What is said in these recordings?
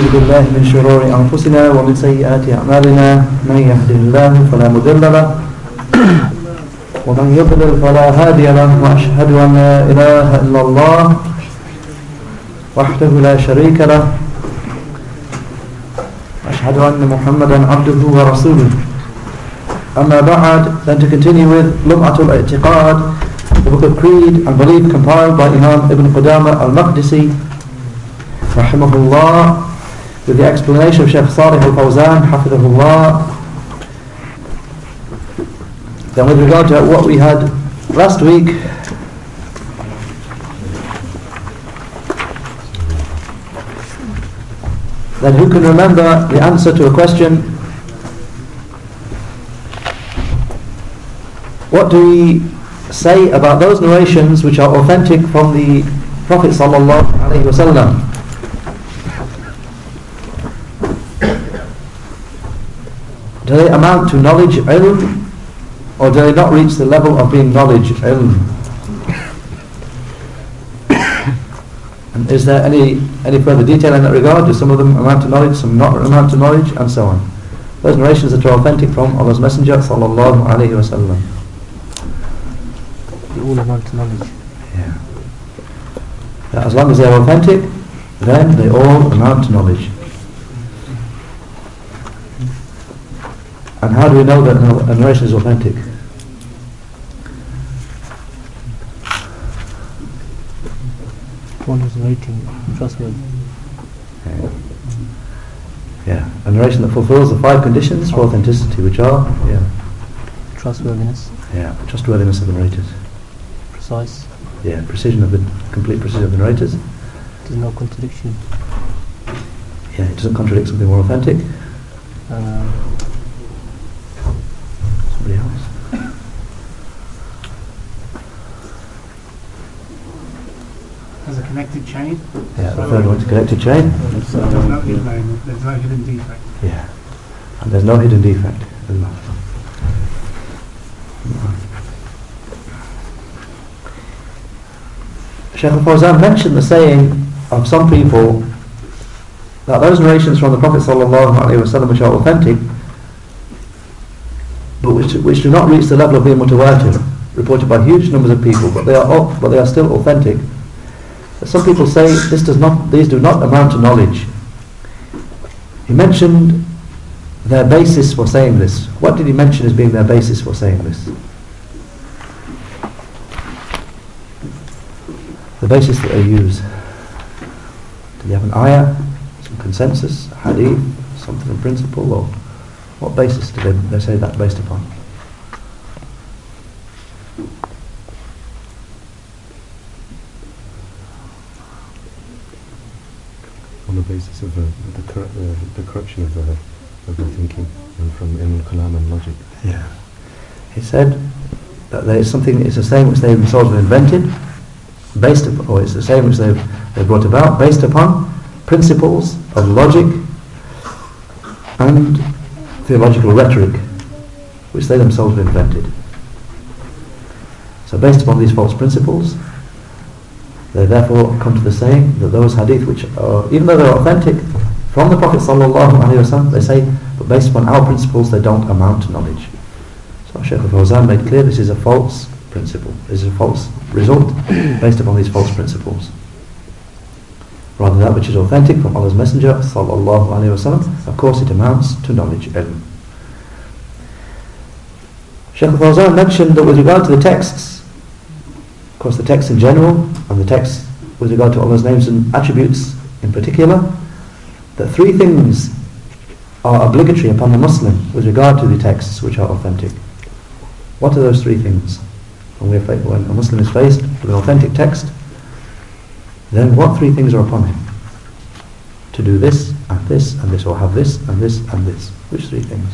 ونعوذ بالله من شرور أنفسنا ومن سيئات أعمالنا. من يهده الله فلا مضل له ومن يضلل فلا هادي له وأشهد أن لا إله إلا الله وحده لا شريك له. أشهد أن محمدا عبده ورسوله. أما بعد then to continue with لمعة الاعتقاد the book of creed and belief compiled by Imam Ibn Qudama al-Maqdisi rahimahullah with the explanation of Sheikh Salih al-Fawzan hafidhahullah then with regard to what we had last week then who can remember the answer to a question? What do we say about those narrations which are authentic from the Prophet sallallahu alaihi wasallam do they amount to knowledge ilm or do they not reach the level of being knowledge ilm and is there any any further detail in that regard? Do some of them amount to knowledge some not amount to knowledge and so on. Those narrations that are authentic from Allah's Messenger sallallahu alaihi wasallam They all amount to knowledge. yeah. That as long as they're authentic then they all amount to knowledge and how do we know that a narration is authentic? One who's narrating trustworthy. yeah. A narration that fulfills the five conditions for authenticity which are yeah. Trustworthiness, yeah. Trustworthiness of the narrators. Precise, yeah. Precision of the complete precision of the narrators. There's no contradiction. yeah. It doesn't contradict something more authentic. Um, somebody else? There's a connected chain. yeah the third one's connected chain. There's no hidden, there's no hidden defect. yeah. And there's no hidden defect. Shaykh al-Fawzan mentioned the saying of some people that those narrations from the Prophet ﷺ which are authentic but which, which do not reach the level of being mutawatir reported by huge numbers of people but they are au- but they are still authentic. Some people say this does not these do not amount to knowledge. He mentioned their basis for saying this. What did he mention as being their basis for saying this? The basis that they use. Do they have an ayah some consensus hadith something in principle or what basis do they, they say that based upon on the basis of the, the, cor- the, the corruption of the, of the thinking and from in kalam and logic. Yeah. He said that there is something, it's the same which they themselves have invented, based upon, or it's the same which they've, they've brought about, based upon principles of logic and theological rhetoric, which they themselves have invented. So based upon these false principles, they therefore come to the saying that those hadith which are, even though they're authentic from the Prophet wasallam, they say, but based upon our principles, they don't amount to knowledge. So Shaykh al-Fawzan made clear this is a false principle. This is a false result based upon these false principles. Rather that which is authentic from Allah's Messenger sallallahu alaihi wasallam, of course it amounts to knowledge, ilm. Shaykh al-Fawzan mentioned that with regard to the texts, of course the texts in general and the texts with regard to Allah's names and attributes in particular, that three things are obligatory upon the Muslim with regard to the texts which are authentic. What are those three things? When, we're when a Muslim is faced with an authentic text, then what three things are upon him? To do this and this and this, or have this and this and this. Which three things?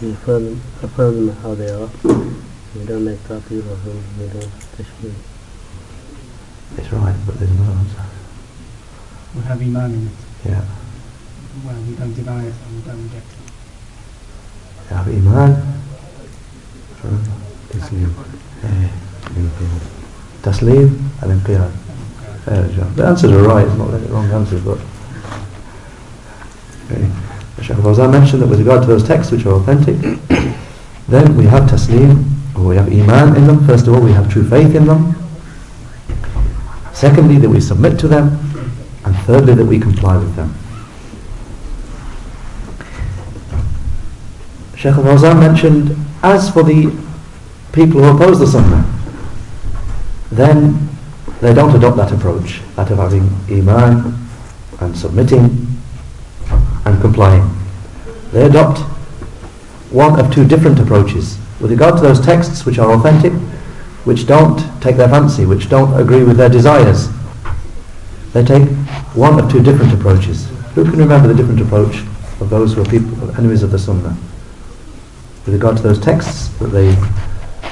You affirm, affirm them how they are. You don't make ta'wil of them. You don't tashbih. It's right, but there's another answer. We have iman in it. Yeah. Well, we don't deny it and we don't reject it. You have Iman, Taslim. Inqiyad. Taslim, and Inqiyad. The answers are right, not the wrong answers, but Shaykh al-Fawzan mentioned that with regard to those texts which are authentic, then we have taslim, or we have iman in them. First of all, we have true faith in them. Secondly, that we submit to them. And thirdly, that we comply with them. Shaykh al-Fawzan mentioned, as for the people who oppose the Sunnah, then they don't adopt that approach, that of having iman and submitting and complying. They adopt one of two different approaches. With regard to those texts which are authentic, which don't take their fancy, which don't agree with their desires, they take one of two different approaches. Who can remember the different approach of those who are people, enemies of the Sunnah? With regard to those texts that they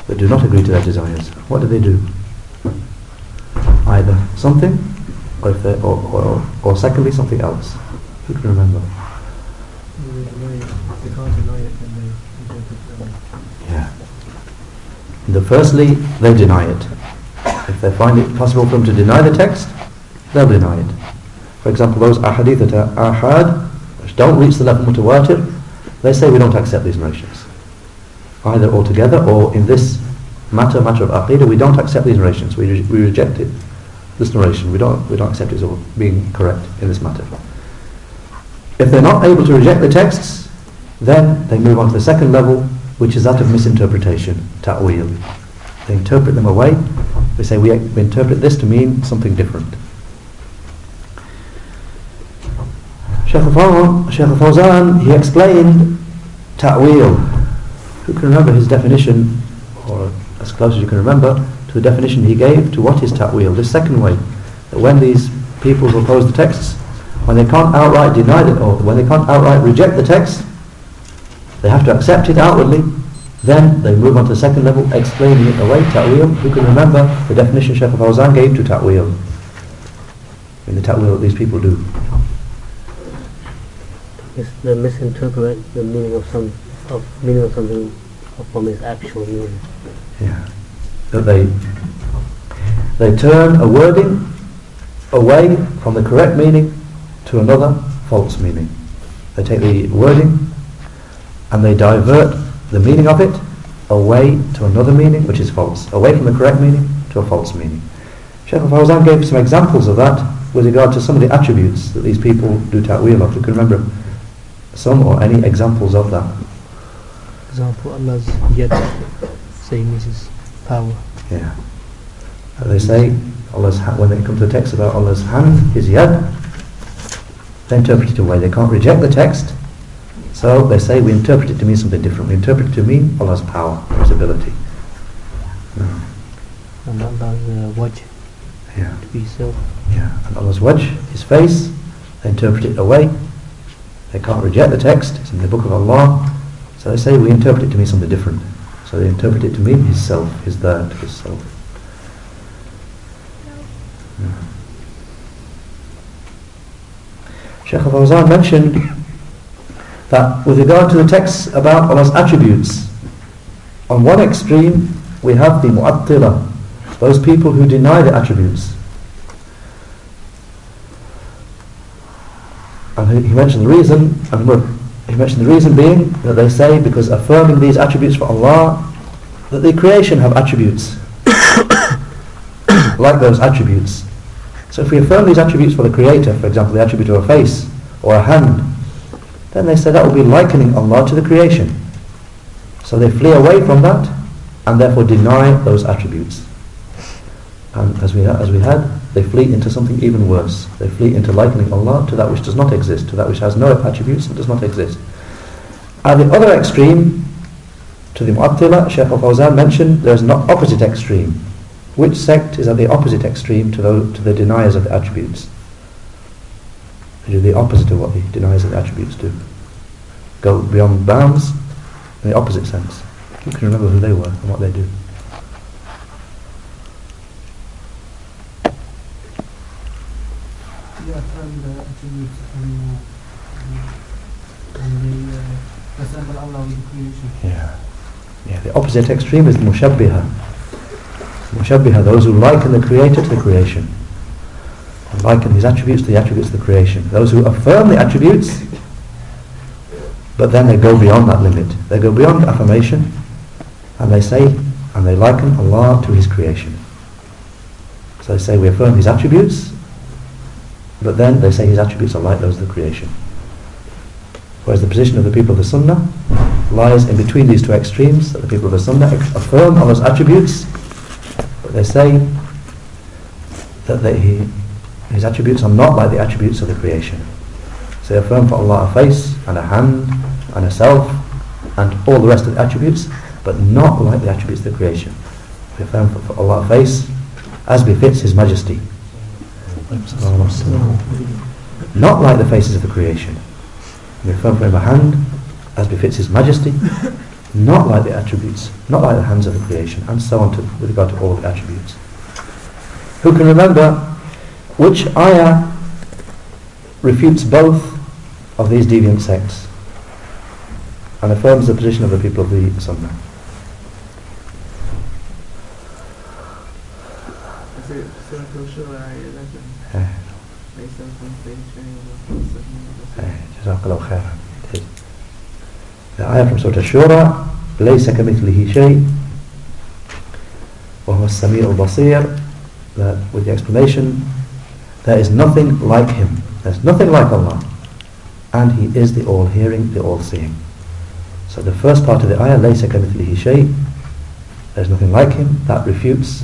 that do not agree to their desires, what do they do? Either something, or, if or, or, or secondly something else. Who can remember? Yeah. The firstly, they deny it. If they find it possible for them to deny the text, they'll deny it. For example, those ahadith that are ahad, which don't reach the level mutawatir, they say we don't accept these narrations. Either altogether or in this matter, matter of aqidah, we don't accept these narrations. We, re- we reject it. This narration, we don't, we don't accept it as being correct in this matter. If they're not able to reject the texts, then they move on to the second level, which is that of misinterpretation, ta'wil. They interpret them away. They say we, we interpret this to mean something different. Shaykh al-Fawzan, he explained ta'wil. Who can remember his definition, or as close as you can remember, to the definition he gave to what is ta'wil, The second way, that when these people who oppose the texts, when they can't outright deny it, or when they can't outright reject the text, they have to accept it outwardly, then they move on to the second level, explaining it away, ta'wil. Who can remember the definition Shaykh al-Fawzan gave to ta'wil? In the ta'wil that these people do. They misinterpret the meaning of some of meaning of something from its actual meaning. Yeah. That they they turn a wording away from the correct meaning to another false meaning. They take the wording and they divert the meaning of it away to another meaning which is false. Away from the correct meaning to a false meaning. Sheikh al-Fawzan gave some examples of that with regard to some of the attributes that these people do ta'wil of. You can remember some or any examples of that. example, Allah's yad saying this his power. Yeah. They say Allah's when they come to the text about Allah's hand, His yad, they interpret it away. They can't reject the text, so they say we interpret it to mean something different. We interpret it to mean Allah's power, His ability. And Allah's uh, Yeah, to be self. yeah. And Allah's wajh, His face, they interpret it away. They can't reject the text. It's in the Book of Allah, so they say we interpret it to mean something different. So they interpret it to mean His self, His dhat, His self. Shaykh al-Fawzan mentioned that with regard to the texts about Allah's attributes, on one extreme we have the Mu'attila, those people who deny the attributes. And he, mentioned the reason, and he mentioned the reason being that they say because affirming these attributes for Allah, that the creation have attributes like those attributes. So if we affirm these attributes for the Creator, for example, the attribute of a face or a hand, then they say that will be likening Allah to the creation. So they flee away from that and therefore deny those attributes. And as we, as we had, they flee into something even worse. They flee into likening Allah to that which does not exist, to that which has no attributes and does not exist. At the other extreme, to the Mu'attila, Shaykh al-Fawzan mentioned there's an opposite extreme. Which sect is at the opposite extreme to the, to the deniers of the attributes? They do the opposite of what the deniers of the attributes do. Go beyond bounds in the opposite sense. You can remember who they were and what they do. Affirm the and, uh, and Allah with the creation. Yeah. Yeah, the opposite extreme is Mushabbiha. Mushabbiha, those who liken the Creator to the creation. And liken His attributes to the attributes of the creation. Those who affirm the attributes But then they go beyond that limit. They go beyond affirmation and they say, and they liken Allah to His creation. So they say we affirm His attributes, but then they say His attributes are like those of the creation. Whereas the position of the people of the Sunnah lies in between these two extremes, that the people of the Sunnah affirm Allah's attributes, but they say that they, he, His attributes are not like the attributes of the creation. So they affirm for Allah a face and a hand and a self and all the rest of the attributes, but not like the attributes of the creation. We affirm for, for Allah a face as befits His Majesty. Not like the faces of the creation. Affirm for Him a hand as befits His Majesty, not like the attributes, not like the hands of the creation, and so on to, with regard to all the attributes. Who can remember which ayah refutes both of these deviant sects and affirms the position of the people of the Sunnah? eh, Jazakallah khairan. It is. The ayah from Surah Shura ليس كمثله شيء وهو السميع البصير that with the explanation there is nothing like him there's nothing like Allah and he is the all-hearing the all-seeing so the first part of the ayah ليس كمثله شيء there's nothing like him that refutes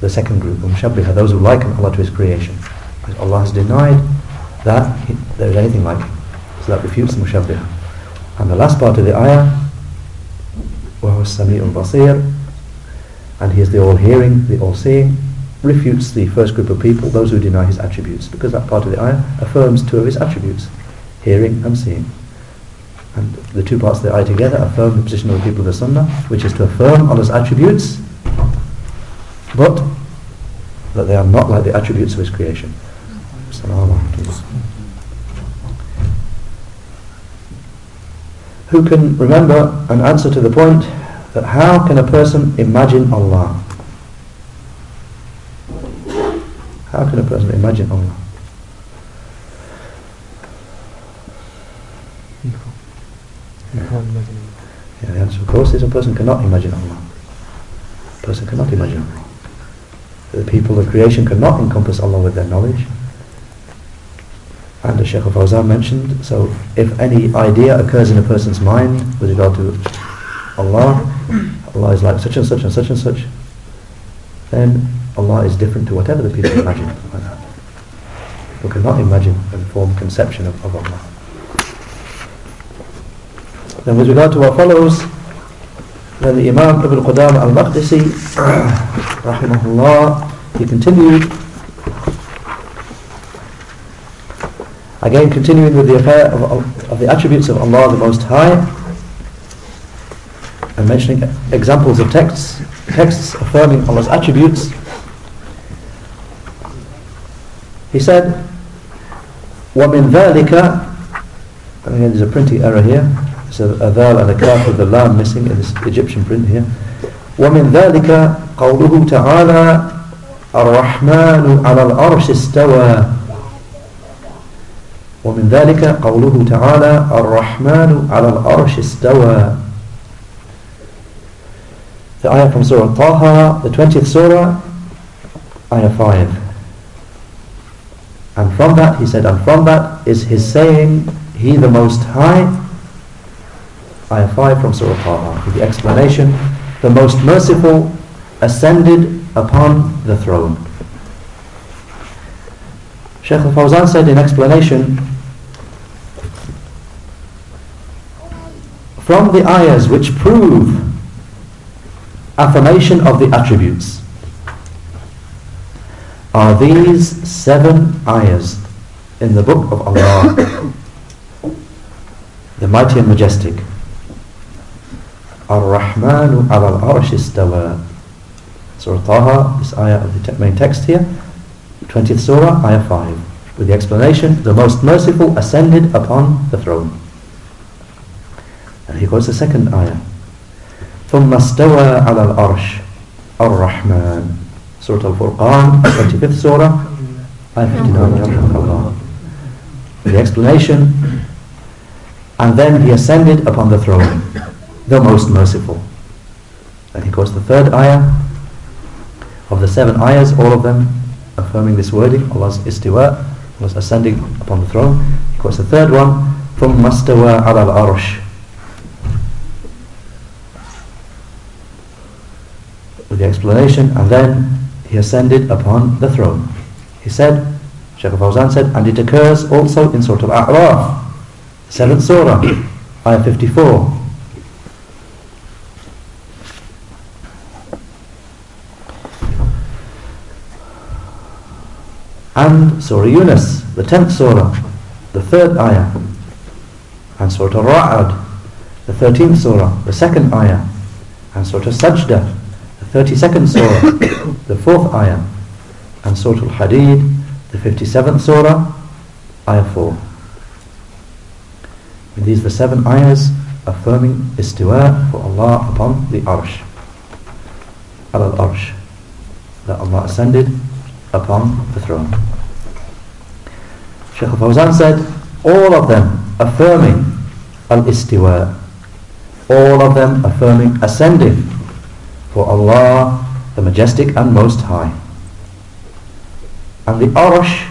the second group المشبهة those who liken Allah to his creation because Allah has denied that he, there is anything like him so that refutes the mushabbihah and the last part of the ayah وهو السميع البصير and he is the all-hearing, the all-seeing refutes the first group of people, those who deny his attributes because that part of the ayah affirms two of his attributes hearing and seeing and the two parts of the ayah together affirm the position of the people of the sunnah which is to affirm Allah's attributes but that they are not like the attributes of his creation Who can remember an answer to the point that how can a person imagine Allah? How can a person imagine Allah? It. Yeah, the answer of course is a person cannot imagine Allah. A person cannot imagine Allah. The people of creation cannot encompass Allah with their knowledge. And as Shaykh Fawzan mentioned, so if any idea occurs in a person's mind with regard to Allah, Allah is like such and such and such and such, then Allah is different to whatever the people imagine. People cannot imagine and form conception of, of Allah. Then with regard to what follows, then the Imam Ibn Qudama al-Maqdisi, rahimahullah, he continued Again, continuing with the affair of, of, of the attributes of Allah the Most High, and mentioning examples of texts, texts affirming Allah's attributes. He said, وَمِن ذَلِكَ and again there's a printing error here. There's a, a dhal and a kaf with the lam missing in this Egyptian print here. وَمِن ذَلِكَ قَوْلُهُ تَعَالَى الرَّحْمَنُ عَلَى الْعَرْشِ اسْتَوَى ومن ذلك قوله تعالى الرحمن على العرش استوى The ayah from Surah Taha, the 20th Surah, ayah 5. And from that, he said, and from that is his saying, He the Most High, ayah 5 from Surah Taha, with the explanation, the Most Merciful ascended upon the throne. Shaykh al-Fawzan said in explanation, from the ayahs which prove affirmation of the attributes are these seven ayahs in the book of Allah, the mighty and majestic. Ar-Rahmanu ala al-arsh. Surah Taha, this ayah of the main text here, 20th Surah, ayah 5, with the explanation, the most merciful ascended upon the throne. And here goes the second ayah. ثُمَّ اسْتَوَى عَلَى الْعَرْشِ الرحمن Surah Al-Furqan, 25th Surah, Al-59, The explanation, and then he ascended upon the throne, the most merciful. And he quotes the third ayah of the seven ayahs, all of them affirming this wording, Allah's istiwa, was ascending upon the throne. He quotes the third one, ثُمَّ اسْتَوَى عَلَى الْعَرْشِ With the explanation, and then he ascended upon the throne. He said, Shaykh Fawzan said, and it occurs also in Surah Al-A'raf, 7th Surah, Ayah 54. And Surah Yunus, the 10th Surah, the 3rd Ayah. And Surah Al-Ra'ad, the 13th Surah, the 2nd Ayah. And Surah Sajdah, 32nd Surah, the 4th Ayah. And Surah Al-Hadid, the 57th Surah, Ayah 4. And these are the seven ayahs affirming istiwa for Allah upon the arsh. Al-arsh. That Allah ascended upon the throne. Shaykh al-Fawzan said, all of them affirming al-istiwa. All of them affirming ascending Allah, the Majestic and Most High. And the arsh,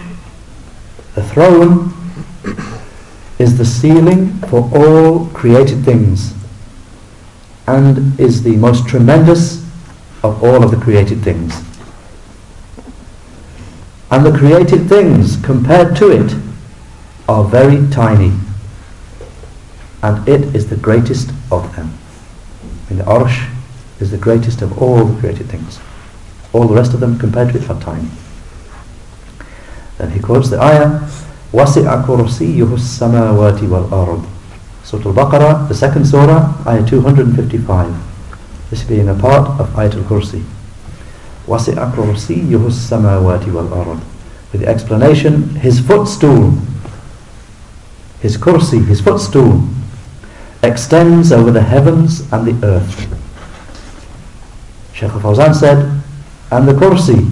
the throne, is the ceiling for all created things and is the most tremendous of all of the created things. And the created things compared to it are very tiny and it is the greatest of them. And the arsh is the greatest of all the created things. All the rest of them compared to it are tiny. Then he quotes the ayah وَسِعَ كُرْسِيُّهُ السَّمَاوَاتِ وَالْأَرْضِ Surah Al-Baqarah, the second surah, ayah 255. This being a part of Ayatul Kursi. وَسِعَ كُرْسِيُّهُ السَّمَاوَاتِ وَالْأَرْضِ With the explanation, his footstool, his kursi, his footstool, extends over the heavens and the earth. Shaykh Fawzan said, and the kursi,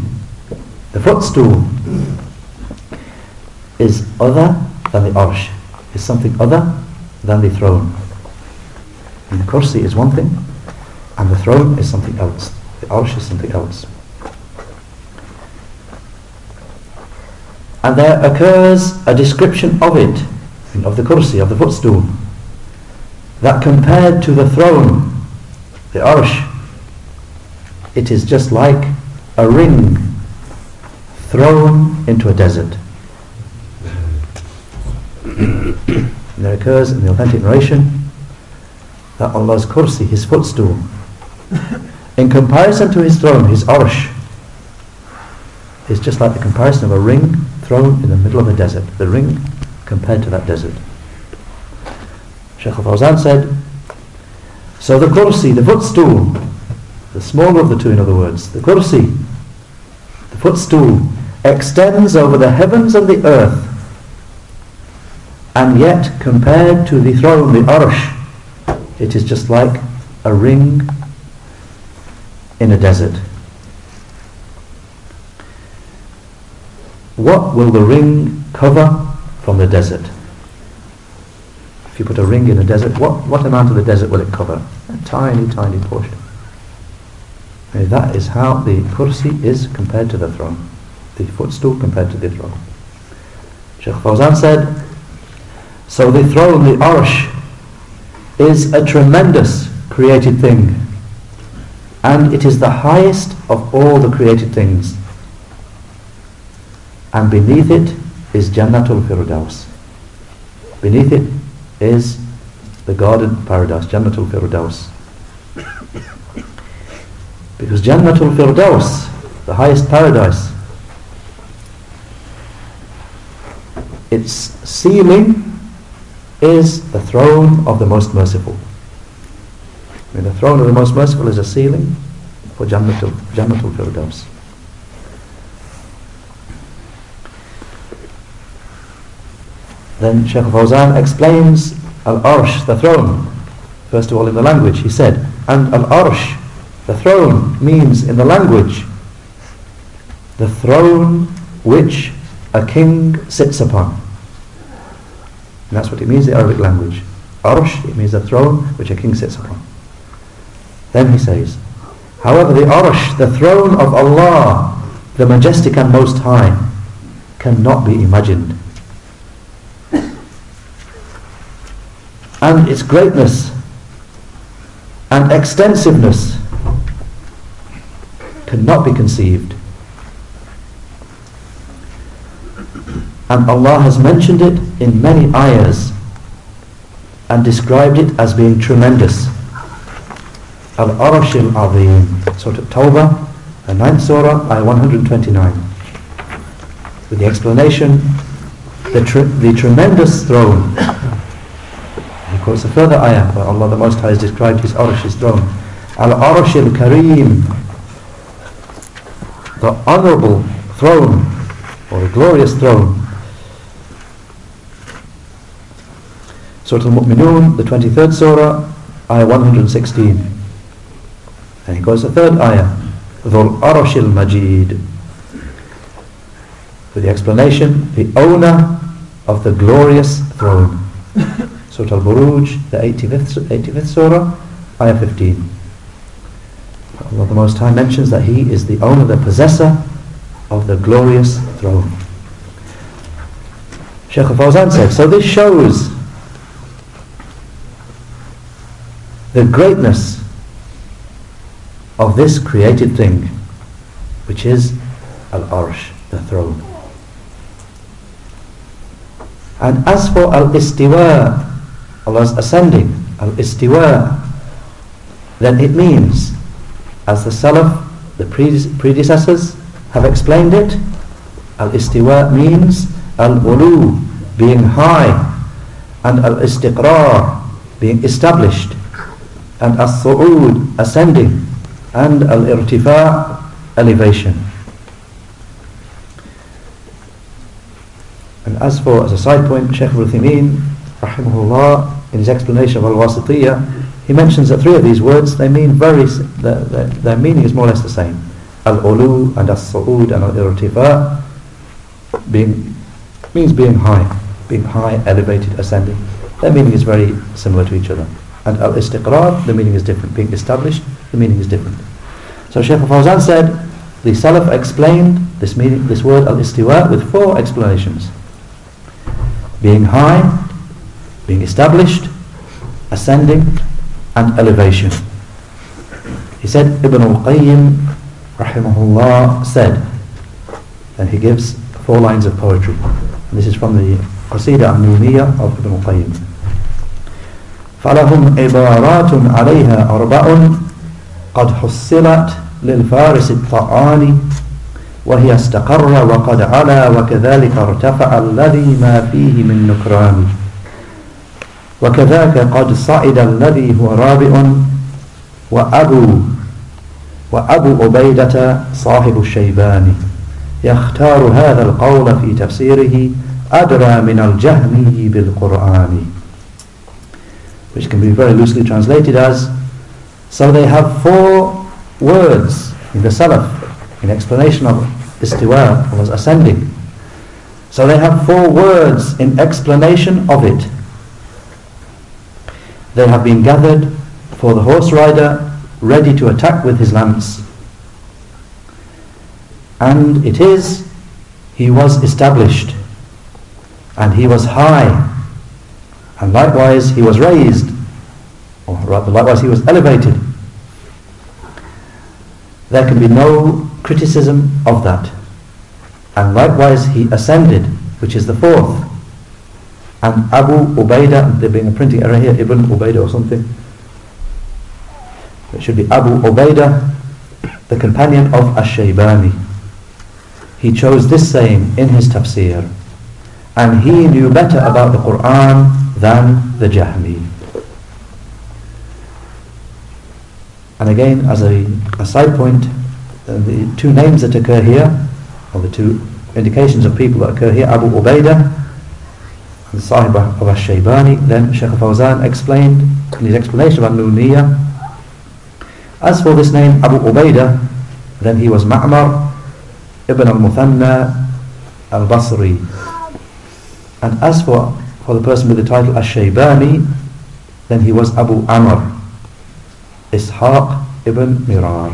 the footstool, is other than the arsh, is something other than the throne. And the kursi is one thing, and the throne is something else. The arsh is something else. And there occurs a description of it, of the kursi, of the footstool, that compared to the throne, the arsh, it is just like a ring thrown into a desert. there occurs in the authentic narration that Allah's kursi, his footstool, in comparison to his throne, his arsh, is just like the comparison of a ring thrown in the middle of a desert. The ring compared to that desert. Shaykh al-Fawzan said, so the kursi, the footstool, the smaller of the two in other words, the kursi, the footstool, extends over the heavens and the earth and yet compared to the throne, the arsh, it is just like a ring in a desert. What will the ring cover from the desert? If you put a ring in a desert, what, what amount of the desert will it cover? A tiny, tiny portion. And that is how the kursi is compared to the throne. The footstool compared to the throne. Shaykh Fawzan said, so the throne, the arsh, is a tremendous created thing. And it is the highest of all the created things. And beneath it is Jannatul Firdaus. Beneath it is the garden paradise, Jannatul Firdaus. Because Jannatul Firdaus, the highest paradise, its ceiling is the throne of the most merciful. I mean, the throne of the most merciful is a ceiling for Jannatul, Jannatul Firdaus. Then Shaykh Fawzan explains Al-Arsh, the throne. First of all in the language, he said, and Al-Arsh, the throne, means in the language, the throne which a king sits upon. And that's what it means in the Arabic language. Arsh, it means the throne which a king sits upon. Then he says, however the Arsh, the throne of Allah, the majestic and most high, cannot be imagined. And its greatness and extensiveness cannot be conceived. And Allah has mentioned it in many ayahs and described it as being tremendous. Al-Arash al-Azim, Surah Tawbah, the 9th Surah, Ayah 129. With the explanation, the, the tremendous throne. He quotes a further ayah where Allah the Most High has described His Arash, His throne. Al-Arash al-Kareem, the honorable throne, or the glorious throne. Surah Al-Mu'minun, the 23rd Surah, Ayah 116. And he goes the third ayah, Dhul Arashil Majid. For the explanation, the owner of the glorious throne. Surah Al-Buruj, the 85th, 85th Surah, Ayah 15. Allah the Most High mentions that He is the owner, the possessor of the glorious throne. Shaykh Fawzan said, so this shows the greatness of this created thing which is Al-Arsh, the throne. And as for Al-Istiwa, Allah's ascending, Al-Istiwa, then it means, as the Salaf, the predecessors, have explained it, Al-Istiwa means Al-Ulu, being high, and Al-Istiqrar, being established and as-su'ud, ascending, and al-irtifa' elevation. And as for, as a side point, Shaykh al-Uthaymeen, rahimahullah, in his explanation of al-wasitiyah, he mentions that three of these words, they mean very, their, their, their meaning is more or less the same. Al-ulu and as-su'ud and al-irtifa' being, means being high, being high, elevated, ascending. Their meaning is very similar to each other. And al-istiqrar, the meaning is different. Being established, the meaning is different. So Shaykh Fawzan said, the Salaf explained this meaning, this word al-istiwa with four explanations. Being high, being established, ascending, and elevation. He said, Ibn al-Qayyim, rahimahullah, said, and he gives four lines of poetry. And this is from the Qasida al-Nuniyya of Ibn al-Qayyim. فلهم عبارات عليها أربع قد حصلت للفارس الطعان وهي استقر وقد علا وكذلك ارتفع الذي ما فيه من نكران وكذاك قد صعد الذي هو رابع وأبو وأبو عبيدة صاحب الشيبان يختار هذا القول في تفسيره أدرى من الجهمي بالقرآن which can be very loosely translated as so they have four words in the Salaf in explanation of istiwa was ascending so they have four words in explanation of it they have been gathered for the horse rider ready to attack with his lance and it is he was established and he was high and likewise he was raised, or rather likewise he was elevated. There can be no criticism of that. And likewise he ascended, which is the fourth. And Abu Ubaidah, there being a printing error here, Ibn Ubaidah or something. It should be Abu Ubaidah, the companion of Ash-Shaybani. He chose this saying in his tafsir. And he knew better about the Qur'an than the Jahmi. And again, as a, a side point, uh, the two names that occur here, or the two indications of people that occur here, Abu Ubaidah and Sahib of Ash-Shaybani, then Shaykh Fawzan explained in his explanation of Al-Nuniyya, as for this name Abu Ubaidah, then he was Ma'mar ibn al-Muthanna al-Basri. And as for for the person with the title Ash-Shaybani, then he was Abu Amr, Ishaq ibn Mirar.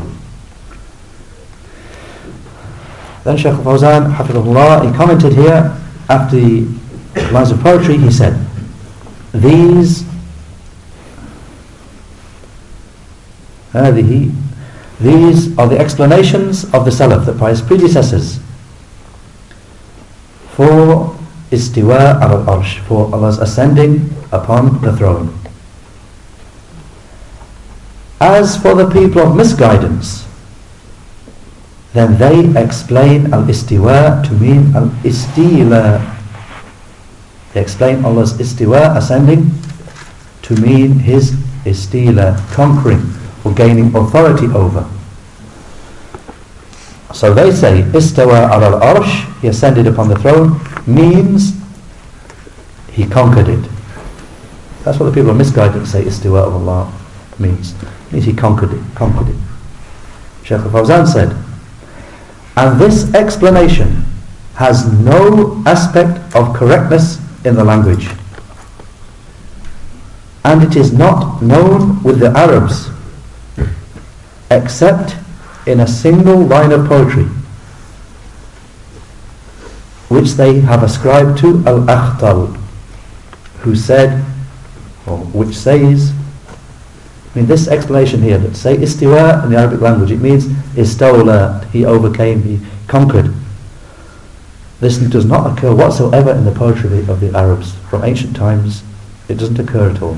Then Shaykh Fawzan, Hafidhullah, he commented here after the lines of poetry, he said, These هذه these are the explanations of the Salaf, the pious predecessors for istiwa al-arsh, for Allah's ascending upon the throne. As for the people of misguidance, then they explain al-istiwa to mean al-istila. they explain Allah's istiwa, ascending, to mean His istila, conquering or gaining authority over. So they say, istawa al-arsh, He ascended upon the throne, means He conquered it. That's what the people of misguidance say istiwa of Allah means. Means He conquered it. Conquered it. Shaykh al-Fawzan said, and this explanation has no aspect of correctness in the language. And it is not known with the Arabs except in a single line of poetry which they have ascribed to Al-Akhtal who said or which says I mean this explanation here that say istiwa in the Arabic language it means istawla he overcame he conquered this does not occur whatsoever in the poetry of the Arabs. From ancient times, it doesn't occur at all.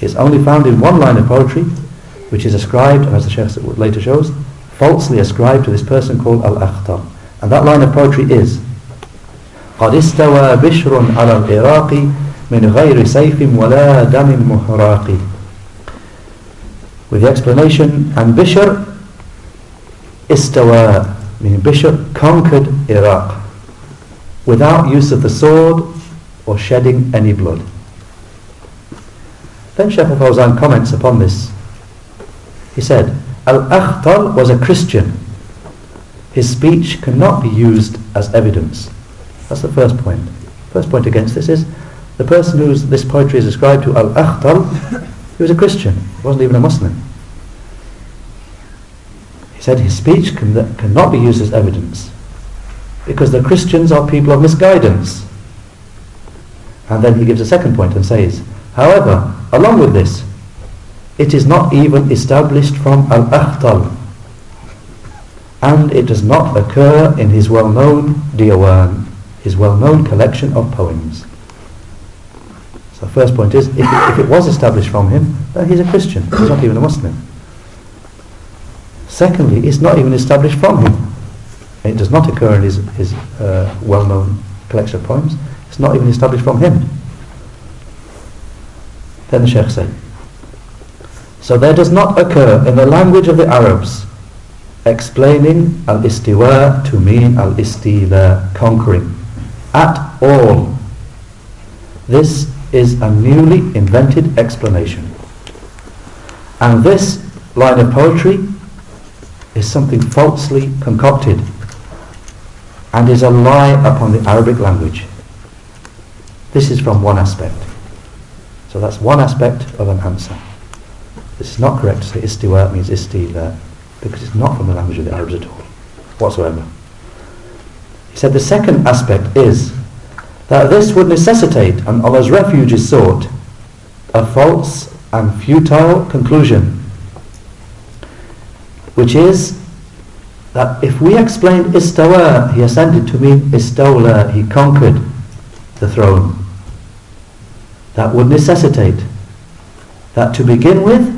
It's only found in one line of poetry, which is ascribed, as the Sheikh later shows, falsely ascribed to this person called Al-Akhtal. And that line of poetry is قَدْ اسْتَوَى بِشْرٌ عَلَى الْعِرَاقِ مِنْ غَيْرِ سَيْفٍ وَلَا دَمٍ مُحْرَاقِ With the explanation, and Bishr استوى meaning Bishr, conquered Iraq without use of the sword or shedding any blood. Then Shaykh al-Fawzan comments upon this. He said Al-Akhtal was a Christian. His speech cannot be used as evidence. That's the first point. first point against this is the person whose this poetry is ascribed to Al-Akhtal he was a Christian he wasn't even a Muslim said his speech can, cannot be used as evidence because the Christians are people of misguidance and then he gives a second point and says however along with this it is not even established from Al-Akhtal and it does not occur in his well-known Diwan, his well-known collection of poems. So first point is, if it, if it was established from him, then he's a Christian, he's not even a Muslim. Secondly, it's not even established from him. It does not occur in his, his uh, well-known collection of poems. It's not even established from him. Then the Sheikh said, so there does not occur in the language of the Arabs explaining al-istiwa to mean al-istila, conquering, at all. This is a newly invented explanation. And this line of poetry is something falsely concocted and is a lie upon the Arabic language. This is from one aspect. So that's one aspect of an answer. This is not correct to say istiwa means istila because it's not from the language of the Arabs at all, whatsoever. He said the second aspect is that this would necessitate, and Allah's refuge is sought, a false and futile conclusion, which is that if we explained istawa, he ascended to mean istawla, he conquered the throne, that would necessitate that to begin with,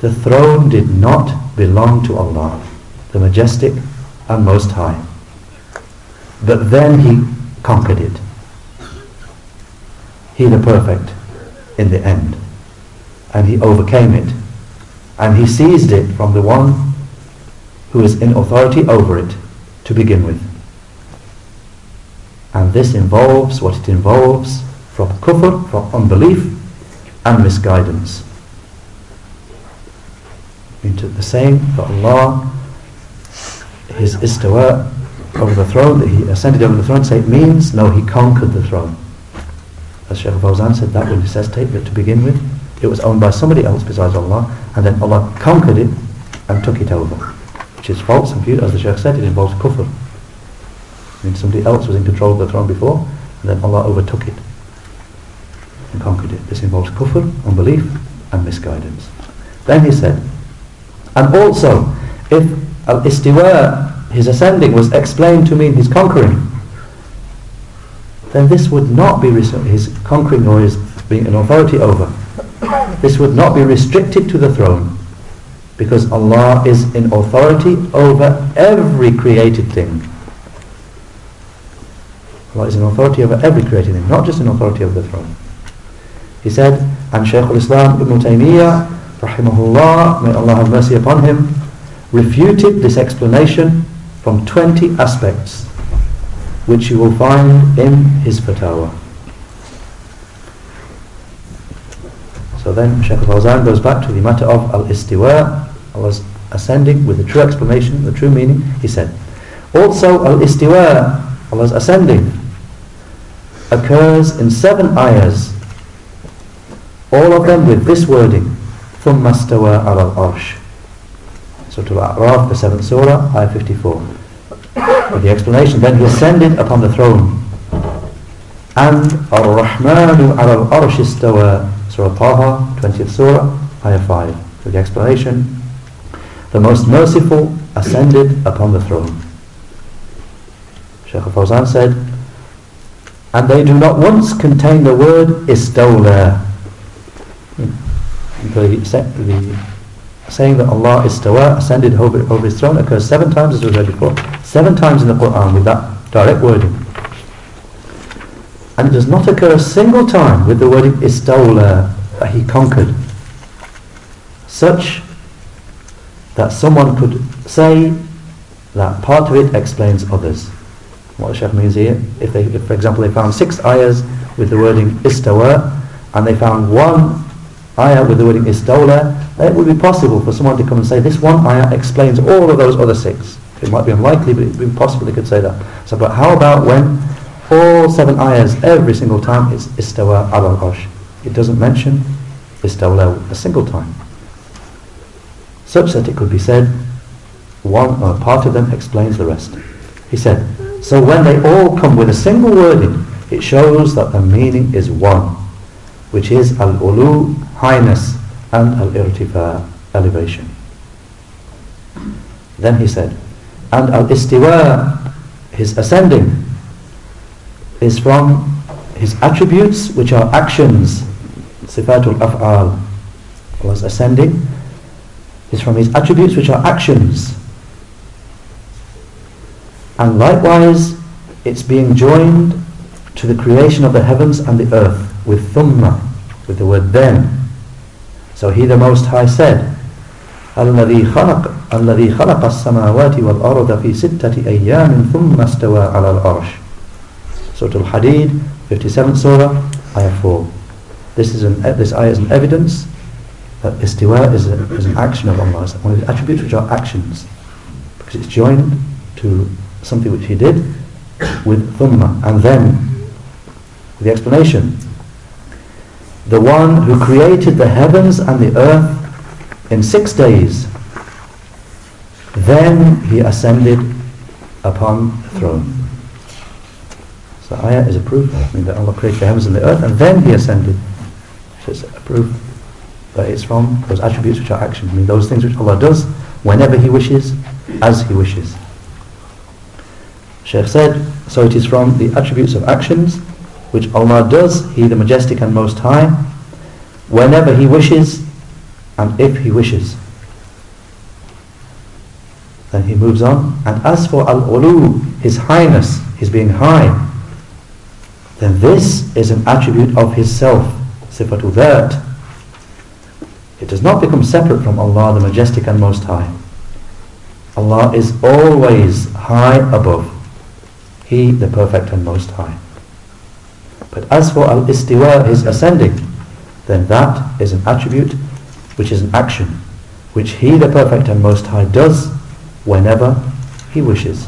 the throne did not belong to Allah, the Majestic and Most High. But then He conquered it. He the Perfect in the end. And He overcame it. And He seized it from the one who is in authority over it to begin with. And this involves what it involves from kufr, from unbelief and misguidance. Into the same for Allah his istawa over the throne that he ascended over the throne say it means no he conquered the throne. As Shaykh Fawzan said, that would necessitate that to begin with, it was owned by somebody else besides Allah, and then Allah conquered it and took it over. Which is false and futile, as the Shaykh said, it involves kufr. I mean, somebody else was in control of the throne before, and then Allah overtook it and conquered it. This involves kufr, unbelief, and misguidance. Then he said, and also, if al-istiwa, his ascending, was explained to mean his conquering, then this would not be his conquering or his being an authority over. This would not be restricted to the throne because Allah is in authority over every created thing. Allah is in authority over every created thing, not just in authority over the throne. He said, and Shaykh al-Islam Ibn Taymiyyah, rahimahullah, may Allah have mercy upon him, refuted this explanation from 20 aspects which you will find in his fatwa. So then Shaykh al-Fawzan goes back to the matter of al-istiwa, Allah's ascending with the true explanation, the true meaning. He said, also al-istiwa, Allah's ascending, occurs in seven ayahs, all of them with this wording, ثُمَّ اسْتَوَى عَلَى الْأَرْشِ Surah Al-A'raf, the seventh surah, ayah 54. With the explanation, then he ascended upon the throne. And Ar-Rahmanu ala al-Arsh istawa, Surah Taha, 20th Surah, Ayah 5. For the explanation, the most merciful ascended upon the throne. Shaykh al-Fawzan said, and they do not once contain the word istawla. The, the saying that Allah istawa, ascended over, over his throne, occurs seven times as we before. Seven times in the Quran with that direct wording. And it does not occur a single time with the wording istawla, that he conquered. Such that someone could say that part of it explains others. What the Shaykh means here, if they, if for example they found six ayahs with the wording istawa, and they found one ayah with the wording istawla, it would be possible for someone to come and say this one ayah explains all of those other six. It might be unlikely, but it would be possible they could say that. So, but how about when all seven ayahs, every single time, it's istawa ala al It doesn't mention istawla a single time. Such that it could be said, one or part of them explains the rest. He said, so when they all come with a single wording, it shows that the meaning is one, which is al-ulu, highness, and al-irtifa, elevation. Then he said, and al-istiwa, his ascending, is from his attributes which are actions sifatul af'al was ascending. Is from his attributes which are actions. And likewise it's being joined to the creation of the heavens and the earth with thumma with the word then so he the most high said الذي خلق الذي خلق السماوات والأرض في ستة أيام ثم استوى على العرش Surah Al-Hadid, 57th Surah, Ayah 4. This is an this ayah is an evidence that istiwa is, a, is an action of Allah. One of the attributes which are actions, because it's joined to something which He did with thumma, and then the explanation. The one who created the heavens and the earth in six days, then He ascended upon the throne. So ayah is a proof I mean, that Allah created the heavens and the earth and then He ascended. So it's a proof that it's from those attributes which are action. I mean those things which Allah does whenever He wishes, as He wishes. Shaykh said, so it is from the attributes of actions which Allah does, He the Majestic and Most High, whenever He wishes and if He wishes. Then He moves on. And as for Al-Ulu, His Highness, His being high, then this is an attribute of His self, sifatu dhat. It does not become separate from Allah the Majestic and Most High. Allah is always high above. He the Perfect and Most High. But as for Al-Istiwa, His ascending, then that is an attribute which is an action which He the Perfect and Most High does whenever He wishes.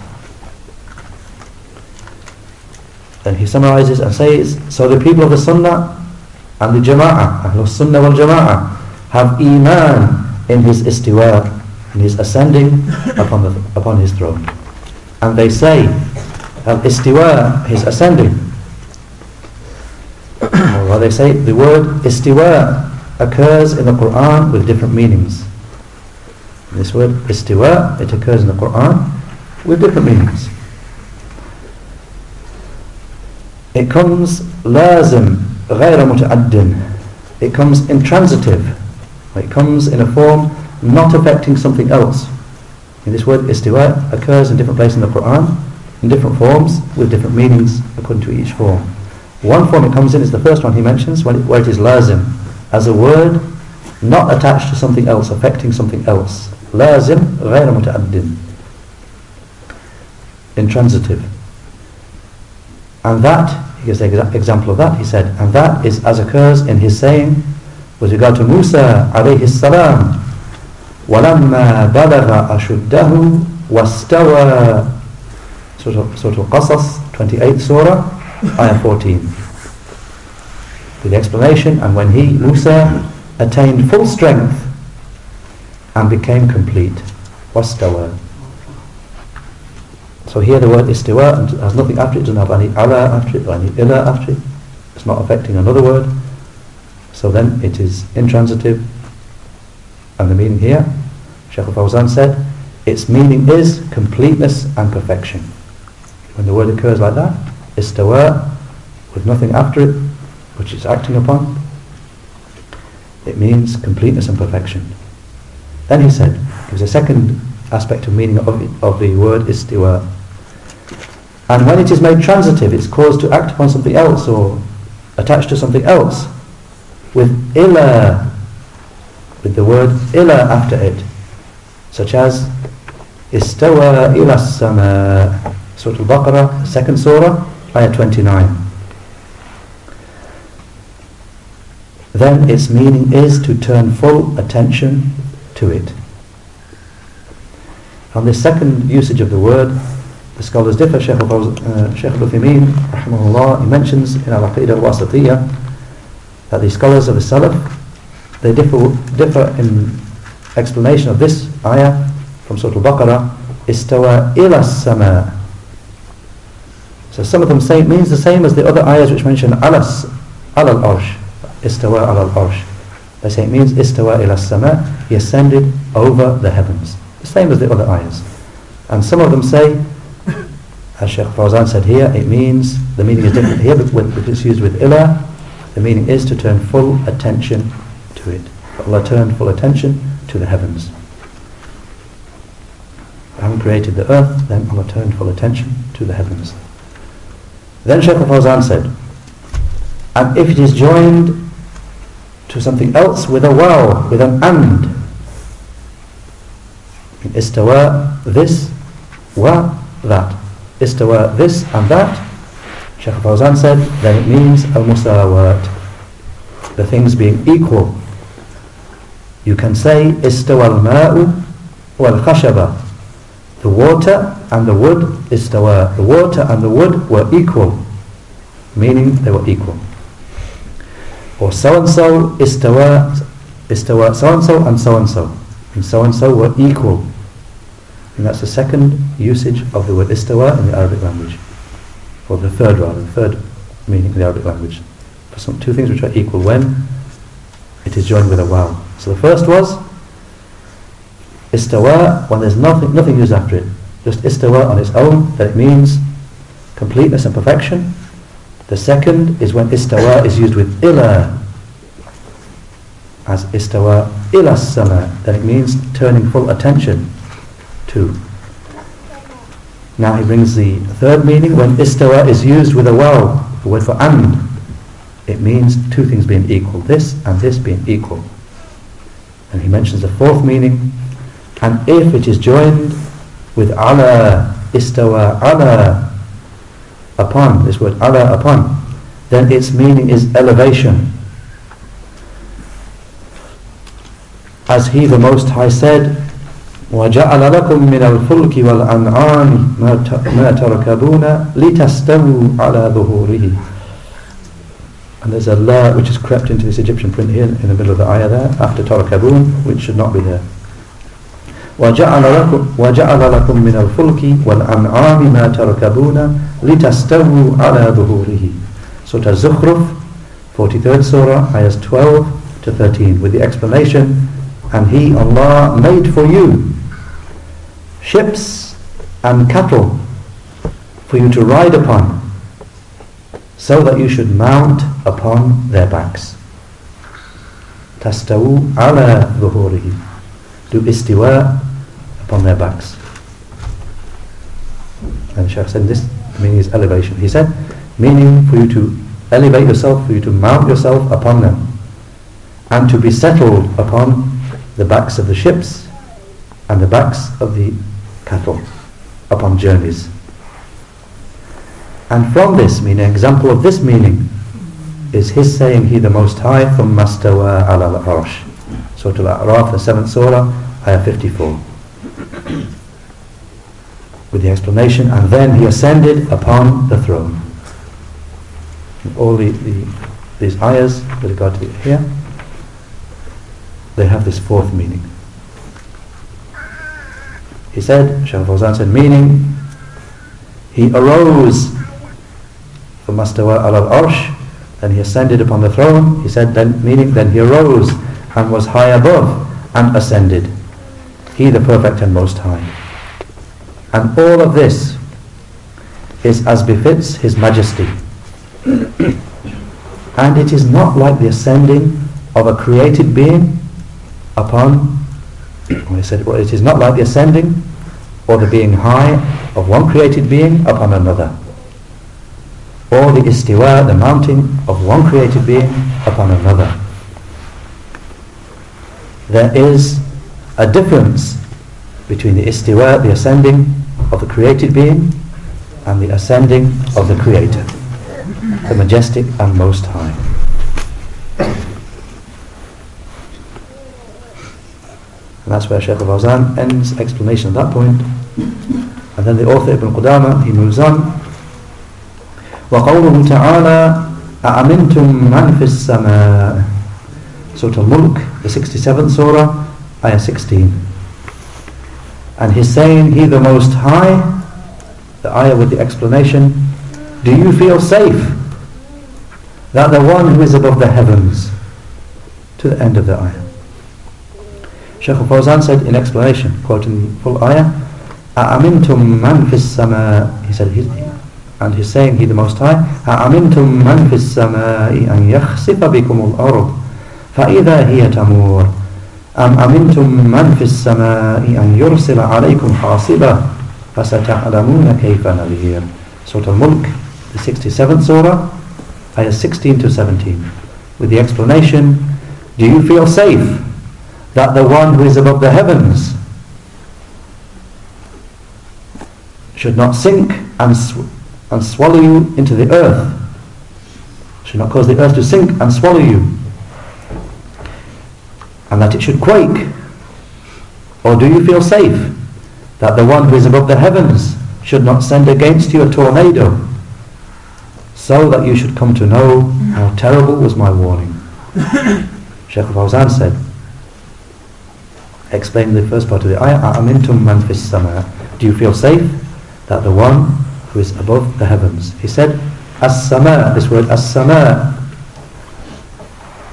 Then he summarizes and says, so the people of the Sunnah and the Jama'ah, Ahlul Sunnah wal Jama'ah, have Iman in his istiwa, in his ascending upon, the, upon his throne. And they say, al-istiwa, his ascending. or they say, the word istiwa occurs in the Quran with different meanings. This word istiwa, it occurs in the Quran with different meanings. It comes lazim, غير متعد. It comes intransitive. It comes in a form not affecting something else. And this word istiwa occurs in different places in the Quran, in different forms, with different meanings according to each form. One form it comes in is the first one he mentions, when it, where it is lazim, as a word not attached to something else, affecting something else. لازم غير متعد intransitive and that he gives an example of that he said and that is as occurs in his saying with regard to Musa alayhi salam ولما بلغ أشده واستوى Surah Al-Qasas 28th Surah Ayah 14 with the explanation and when he Musa attained full strength and became complete wastawa so here the word istiwa has nothing after it, doesn't have any ala after it or any illa after it. It's not affecting another word. So then it is intransitive. And the meaning here Shaykh al-Fawzan said its meaning is completeness and perfection. When the word occurs like that istawa with nothing after it which it's acting upon it means completeness and perfection. Then he said gives a second aspect of meaning of, of the word istiwa and when it is made transitive it's caused to act upon something else or attached to something else with illa with the word illa after it such as istawa ila sama Surah Al-Baqarah second surah ayah 29 then its meaning is to turn full attention to it. On the second usage of the word, the scholars differ. Shaykh al-Uthaymeen, uh, he mentions in Al-Aqidah al-Wasatiyah that the scholars of the Salaf, they differ, differ in explanation of this ayah from Surah Al-Baqarah, istawa ila sama. So some of them say it means the same as the other ayahs which mention alas, al arsh istawa ala al-arsh. They say it means istawa ila sama, he ascended over the heavens. The same as the other ayahs. And some of them say, as Sheikh Fawzan said here, it means, the meaning is different here, but when it's used with ila, the meaning is to turn full attention to it. Allah turned full attention to the heavens. Having created the earth, then Allah turned full attention to the heavens. Then Sheikh Fawzan said, and if it is joined to something else with a wow, with an and. Istawa, this, wa, that. Istawa, this and that. Shaykh Fawzan said, then it means al-musawat. The things being equal. You can say, istawa al-ma'u wal-khashaba. The water and the wood, istawa. Uh, the water and the wood were equal. Meaning they were equal or so uh, uh, and so istawa istawa so and so and so and so and so and so were equal and that's the second usage of the word istawa in the Arabic language or the third rather the third meaning in the Arabic language. For some two things which are equal when it is joined with a wow so the first was istawa when there's nothing nothing used after it. Just istawa on its own that it means completeness and perfection. The second is when istawa is used with ila as istawa ila sama then it means turning full attention to now he brings the third meaning. When istawa is used with a waw the word for and it means two things being equal this and this being equal. And he mentions the fourth meaning. And if it is joined with ala istawa ala upon, this word ala upon, then its meaning is elevation. As he the Most High said, وجعل لكم من الفلك والأنعام ما ت- ما تركبون لتستووا على ظهوره and there's a la which has crept into this Egyptian print here in the middle of the ayah there after tarakabun which should not be there وجعل لكم, وجعل لكم من الفلك والأنعام ما تركبون لتستووا على ظهوره Surah Zukhruf 43rd Surah ayahs 12 to 13 with the explanation and he Allah made for you ships and cattle for you to ride upon so that you should mount upon their backs. Tastawu ala dhuhurihi do istiwa upon their backs. And Shaykh said this meaning is elevation. He said meaning for you to elevate yourself for you to mount yourself upon them and to be settled upon the backs of the ships and the backs of the cattle upon journeys. And from this meaning example of this meaning is his saying he the most high thumma istawa ala al-arsh. Surah al-a'raf the seventh surah ayah 54 with the explanation and then he ascended upon the throne. All the, the these ayahs with regard to here they have this fourth meaning he said Shaykh Fawzan said meaning he arose thumma istawa al-Arsh then he ascended upon the throne. He said then meaning then he arose and was high above and ascended. He the perfect and most high. And all of this is as befits his majesty. And it is not like the ascending of a created being upon he said well, it is not like the ascending or the being high of one created being upon another or the istiwa the mounting of one created being upon another. There is a difference between the istiwa the ascending of the created being and the ascending of the creator the majestic and most high and that's where Shaykh al-Fawzan ends explanation at that point and then the author Ibn Qudama he moves on وقوله تعالى أأمنتم من في السماء Surah Al-Mulk the 67th surah ayah 16 and he's saying he the most high the ayah with the explanation do you feel safe that the one who is above the heavens to the end of the ayah Shaykh al-Fawzan said in explanation quoting the full ayah أأمنتم من في السماء he said he, and he's saying he the most high أأمنتم من في السماء أن يخسف بكم الأرض فإذا هي تمور أم أمنتم من في السماء أن يرسل عليكم حاصبا فستعلمون كيف نذير Surah Al-Mulk the 67th surah ayah 16 to 17 with the explanation do you feel safe That the one who is above the heavens should not sink and, sw and swallow you into the earth. Should not cause the earth to sink and swallow you. And that it should quake. Or do you feel safe that the one who is above the heavens should not send against you a tornado so that you should come to know how terrible was my warning? Shaykh Fawzan said explain the first part of the ayah أَأَمِنْتُمْ مَنْ فِي السَّمَاءِ do you feel safe that the one who is above the heavens he said as-sama this word as-sama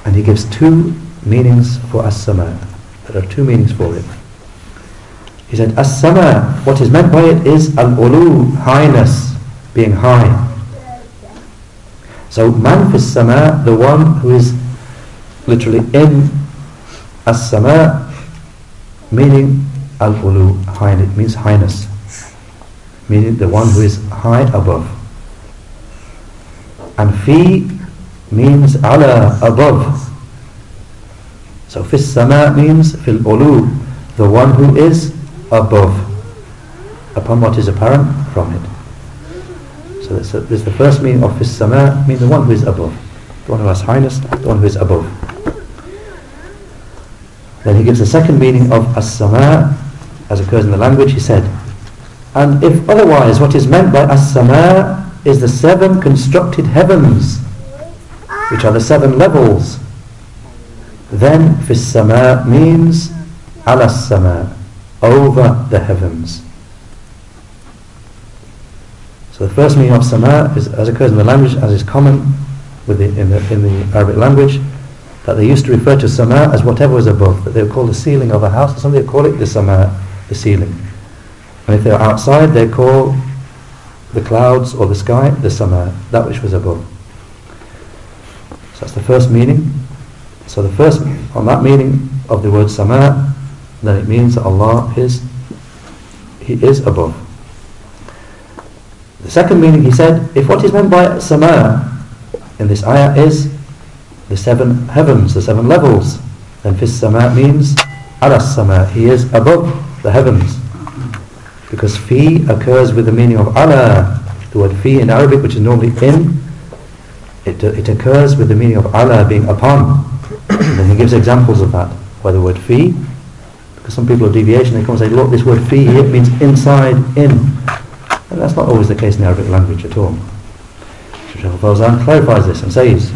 and he gives two meanings for as-sama there are two meanings for it he said as-sama what is meant by it is al-ulu highness being high so man fi sama the one who is literally in as-sama meaning al-ulu highness it means highness. Meaning the one who is high above. And fi means ala above. So fi sama means fil ulu the one who is above upon what is apparent from it. So this is the first meaning of fi sama means the one who is above. The one who has highness the one who is above then he gives the second meaning of as-sama as occurs in the language, he said, And if otherwise what is meant by as-sama is the seven constructed heavens, which are the seven levels, then fis-sama means ala-sama, over the heavens. So the first meaning of sama is, as occurs in the language, as is common with the, in, the, in the Arabic language, that they used to refer to sama as whatever was above. That they would call the ceiling of a house, or something they call it the sama, the ceiling. And if they're outside, they call the clouds or the sky the sama, that which was above. So that's the first meaning. So the first, on that meaning of the word sama, then it means that Allah is, He is above. The second meaning, he said, if what is meant by sama in this ayah is the seven heavens, the seven levels, then fis sama means ala sama, he is above the heavens. Because fi occurs with the meaning of ala. The word fi in Arabic, which is normally in, it, it occurs with the meaning of ala being upon. and he gives examples of that by the word fi. Because some people of deviation, they come and say, look, this word fi here means inside, in. And that's not always the case in the Arabic language at all. Shaykh al-Fawzan clarifies this and says,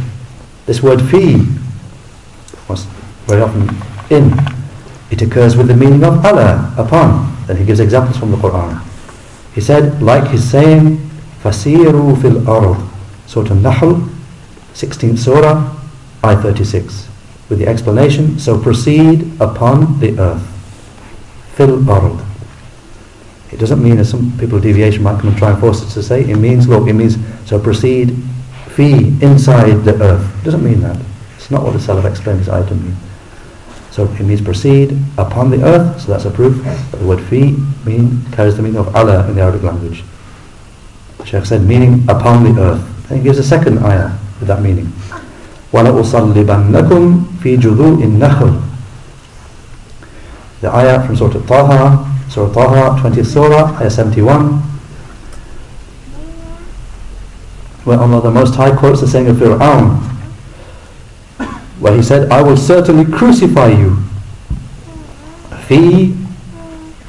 this word fi was very often in. It occurs with the meaning of ala, upon. Then he gives examples from the Quran. He said, like his saying, fil الْأَرْضِ Surah An-Nahl, 16th Surah, Ayah 36. With the explanation, so proceed upon the earth. Fil الأرض It doesn't mean, as some people deviation might come and try and force us to say, it means, look, it means, so proceed fi, inside the earth. It doesn't mean that. It's not what the Salaf explained this ayah to mean. So it means proceed upon the earth, so that's a proof that the word fi mean, carries the meaning of ala in the Arabic language. The Shaykh said, meaning upon the earth. Then he gives a second ayah with that meaning. وَلَأُصَلِّبَنَّكُمْ فِي جُذُوعِ النَّخْلِ The ayah from Surah Taha, Surah Taha, 20th Surah, ayah 71, where ala the Most High quotes the saying of Fir'aun, where he said, I will certainly crucify you, fi,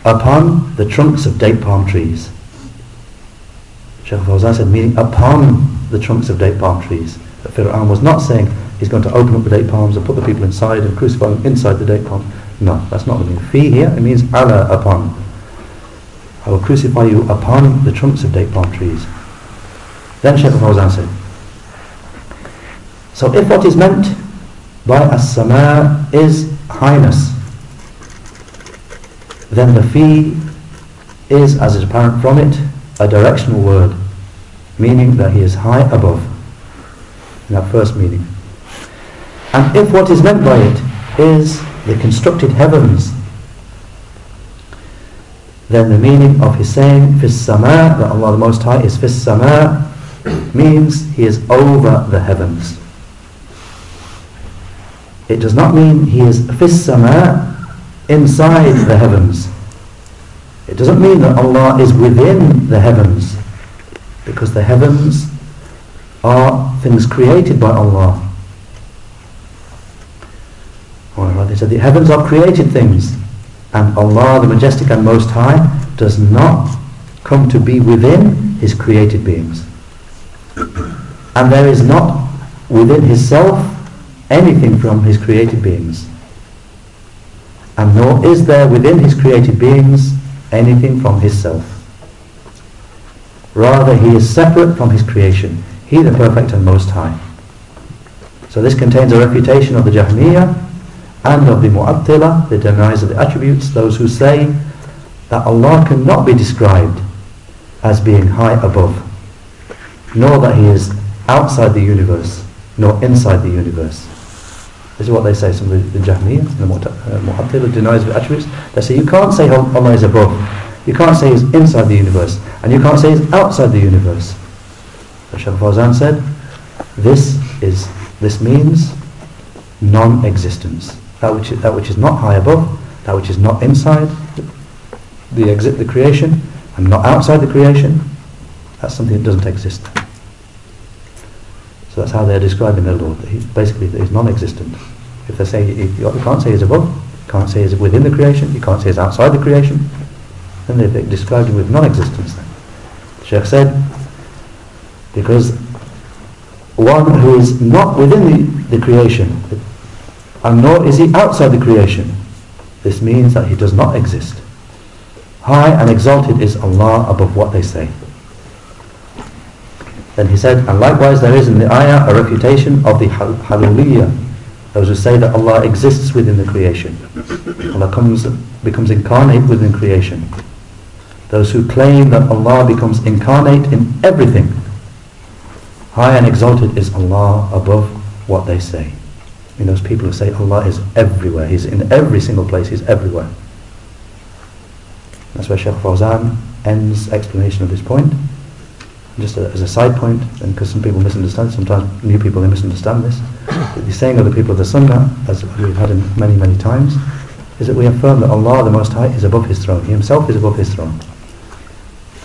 upon the trunks of date palm trees. Shaykh Fawzan said, meaning upon the trunks of date palm trees. That Fir'aun was not saying he's going to open up the date palms and put the people inside and crucify them inside the date palm. No, that's not the meaning. Fi here, it means Allah upon. I will crucify you upon the trunks of date palm trees. Then Shaykh Fawzan said, so if what is meant by as-sama is highness, then the fi is, as is apparent from it, a directional word, meaning that he is high above, in that first meaning. And if what is meant by it is the constructed heavens, then the meaning of his saying, fis sama, that Allah the Most High is fis sama, means he is over the heavens. It does not mean he is fis sama, inside the heavens. It doesn't mean that Allah is within the heavens, because the heavens are things created by Allah. Or they said the heavens are created things, and Allah, the Majestic and Most High, does not come to be within His created beings. And there is not within His self anything from His created beings. And nor is there within His created beings anything from His self. Rather, He is separate from His creation. He the Perfect and Most High. So this contains a refutation of the Jahmiyyah and of the Mu'attila, the deniers of the attributes, those who say that Allah cannot be described as being high above, nor that He is outside the universe, nor inside the universe. This is what they say, some of the, the the uh, Mu'attila deniers of the attributes. They say you can't say Allah is above, you can't say He's inside the universe, and you can't say He's outside the universe. So Shaykh Fawzan said, this is this means non-existence. That which is, that which is not high above, that which is not inside the exit the creation, and not outside the creation, that's something that doesn't exist. So that's how they're describing their Lord. He, basically, he's non-existent. If they say you can't say he's above, can't say he's within the creation, you can't say he's outside the creation. Then they they described him with non-existence. The Sheikh said, because one who is not within the, the creation, and nor is he outside the creation, this means that he does not exist. High and exalted is Allah above what they say. Then he said, and likewise there is in the ayah a refutation of the hal- haluliyah, those who say that Allah exists within the creation. Allah comes, becomes incarnate within creation. Those who claim that Allah becomes incarnate in everything. High and exalted is Allah above what they say. I mean, those people who say Allah is everywhere. He's in every single place. He's everywhere. That's where Sheikh Fawzan ends explanation of this point. Just a, as a side point, and because some people misunderstand, sometimes new people they misunderstand this. the saying of the people of the Sunnah, as we've had in many, many times, is that we affirm that Allah the Most High is above His throne. He Himself is above His throne.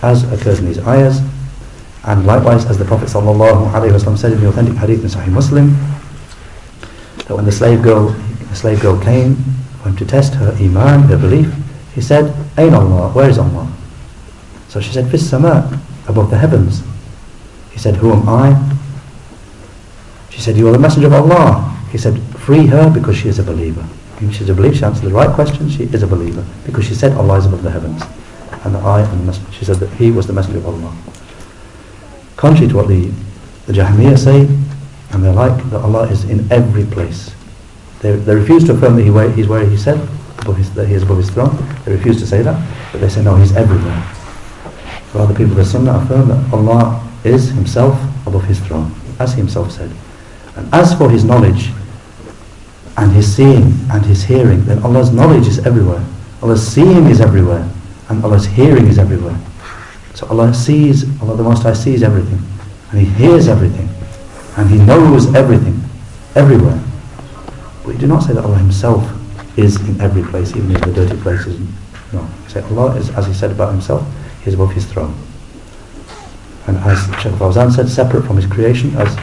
As occurs in these ayahs, and likewise as the Prophet ﷺ said in the authentic hadith in Sahih Muslim, that when the slave girl, the slave girl came for him to test her iman, her belief, he said, Ain Allah, where is Allah? So she said, Fis sama, above the heavens. He said, Who am I? She said, You are the messenger of Allah. He said, Free her because she is a believer. And she's a believer, she answered the right question, she is a believer. Because she said Allah is above the heavens. And that I messenger. She said that he was the messenger of Allah. Contrary to what the, the Jahmiyyah say, and they're like, that Allah is in every place. They, they refuse to affirm that he he's where he said, above his, that he is above his throne. They refuse to say that, but they say no, he's everywhere. Rather, people of the Sunnah affirm that Allah is himself above his throne, as he himself said. And as for his knowledge, and his seeing and his hearing, then Allah's knowledge is everywhere. Allah's seeing is everywhere, and Allah's hearing is everywhere. So Allah sees, Allah the Most High sees everything, and He hears everything, and He knows everything, everywhere. But we do not say that Allah Himself is in every place, even in the dirty places. No. We say Allah is, as He said about Himself, is above His throne. And as Shaykh Fawzan said, separate from His creation, as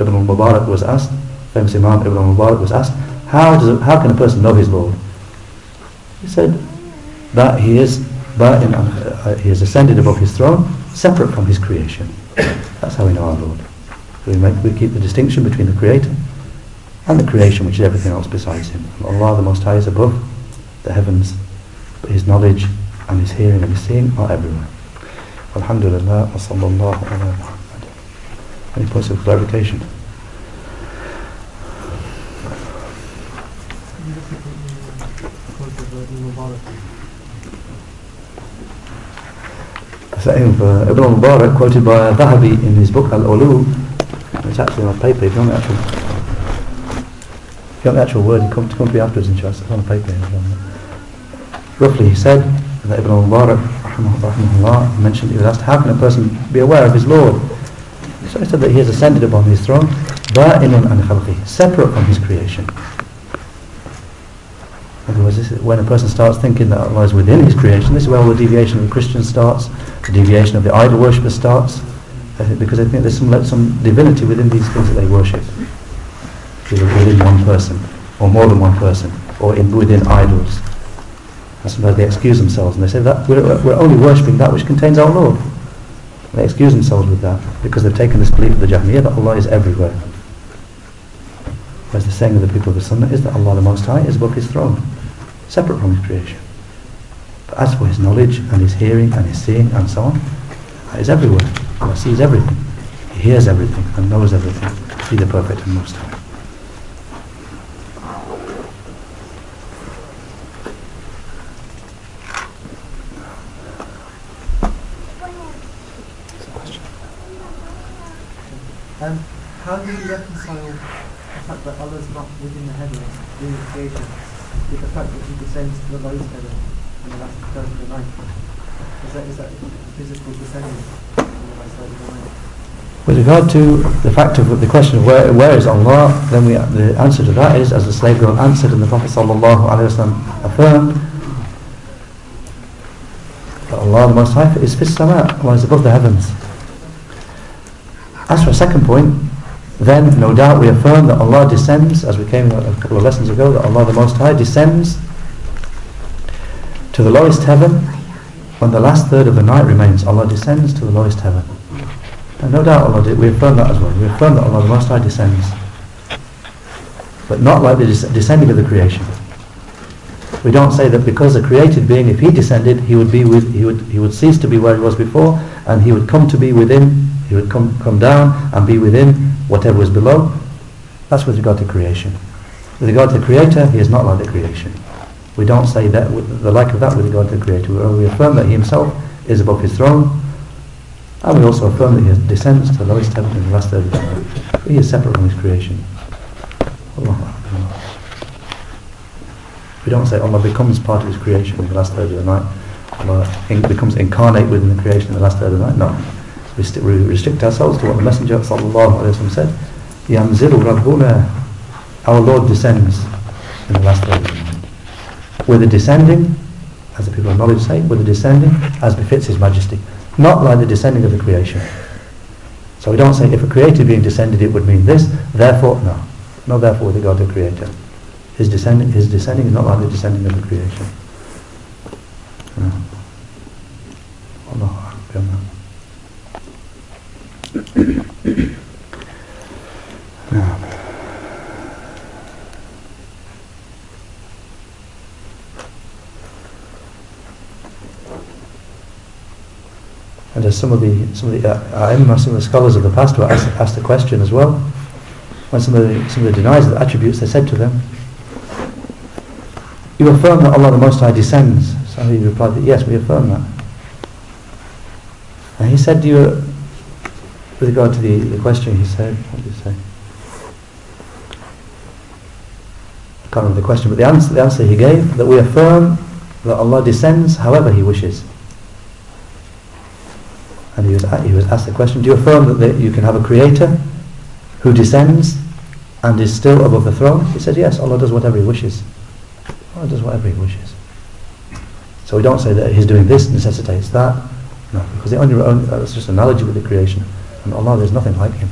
Ibn al-Mubarak was asked, famous Imam Ibn al-Mubarak was asked, how, does it, how can a person know his Lord? He said that he is but in, uh, he has ascended above his throne, separate from his creation. That's how we know our Lord. We, make, we keep the distinction between the Creator and the creation, which is everything else besides Him. Allah, the Most High, is above the heavens, but His knowledge and His hearing and His seeing are everywhere. Alhamdulillah, wa sallallahu ala Muhammad. Any points of clarification? Saying of uh, Ibn al-Mubarak quoted by Dhahabi in his book Al-Ulu it's actually on paper if you want the actual if you want the actual word come to come to me afterwards inshallah it's on paper roughly he said that Ibn al-Mubarak mentioned he was asked how can a person be aware of his Lord so he said that he has ascended upon his throne ba'inun an khalqi separate from his creation in other words, this is when a person starts thinking that Allah is within his creation, this is where all the deviation of the Christian starts, the deviation of the idol worshippers starts, uh, because they think there's some, some divinity within these things that they worship. Within one person, or more than one person, or in, within idols. And sometimes they excuse themselves and they say that we're, we're only worshipping that which contains our Lord. They excuse themselves with that because they've taken this belief of the Jahmiyyah that Allah is everywhere. Whereas the saying of the people of the Sunnah is that Allah the Most High is above His throne, separate from His creation. But as for His knowledge and His hearing and His seeing and so on, that is everywhere. Allah sees everything. He hears everything and knows everything. He the perfect and Most High. Um, how do you reconcile the fact that is not within the heavens, the creation, with the fact that He descends to the lowest heaven and the last third of the night? Is that, is that physical descending on the last third of the night? With regard to the fact of the question of where, where is Allah, then we, the answer to that is, as the slave girl answered and the Prophet wasallam affirmed, that Allah the Most High is fis sama, Allah is above the heavens. As for a second point, then no doubt we affirm that Allah descends, as we came a couple of lessons ago, that Allah the Most High descends To the lowest heaven, when the last third of the night remains, Allah descends to the lowest heaven. And no doubt Allah did, we affirm that as well. We affirm that Allah the Most High descends. But not like the descending of the creation. We don't say that because a created being, if he descended, he would be with, he would, he would cease to be where he was before, and he would come to be within, he would come, come down and be within whatever was below. That's with regard to creation. With regard to the Creator, he is not like the creation. We don't say that the like of that with regard to the Creator. We affirm that he himself is above his throne, and we also affirm that he descends to the lowest heaven in the last third of the night. He is separate from his creation. Akbar. We don't say oh, Allah becomes part of His creation in the last third of the night. Allah uh, becomes incarnate within the creation in the last third of the night. No restrict, we restrict ourselves to what the Messenger وسلم, said, يَنْزِلُ رَبُّنَا Our Lord descends in the last day. a descending, as the people of knowledge say, with a descending as befits His Majesty. Not like the descending of the creation. So we don't say if a created being descended it would mean this, therefore, no. Not therefore the God the Creator. His descending, his descending is not like the descending of the creation. No. Allah, and as some of the some of the uh, some of the scholars of the past were asked, asked the question as well, when somebody somebody denies of the attributes, they said to them, "You affirm that Allah the Most High descends." So he replied, that, "Yes, we affirm that." And he said, "Do you?" With regard to the, the question, he said, "What did he say?" I can't remember the question, but the answer the answer he gave that we affirm that Allah descends however He wishes. And he was, he was asked the question, do you affirm that the, you can have a creator who descends and is still above the throne? He said, yes, Allah does whatever He wishes. Allah does whatever He wishes. So we don't say that He's doing this necessitates that. No, because the only, only that's just an analogy with the creation. And Allah, there's nothing like Him.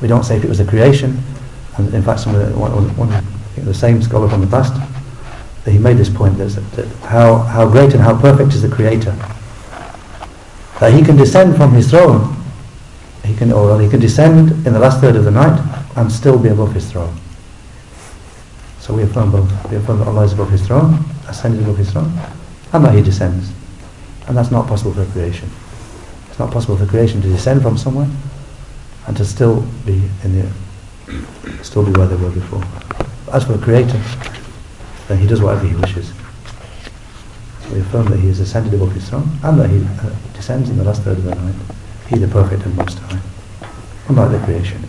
We don't say if it was a creation, and in fact, some of the, one, one, the same scholar from the past, that he made this point that, that how, how great and how perfect is the Creator that he can descend from his throne, he can, or he can descend in the last third of the night and still be above his throne. So we affirm both. We affirm that Allah is above his throne, ascended above his throne, and that he descends. And that's not possible for creation. It's not possible for creation to descend from somewhere and to still be in the, still be where they were before. As for the Creator, then he does whatever he wishes. We affirm that he is ascended above his throne and that he uh, descends in the last third of the night. He the perfect and most high. Unlike the creation.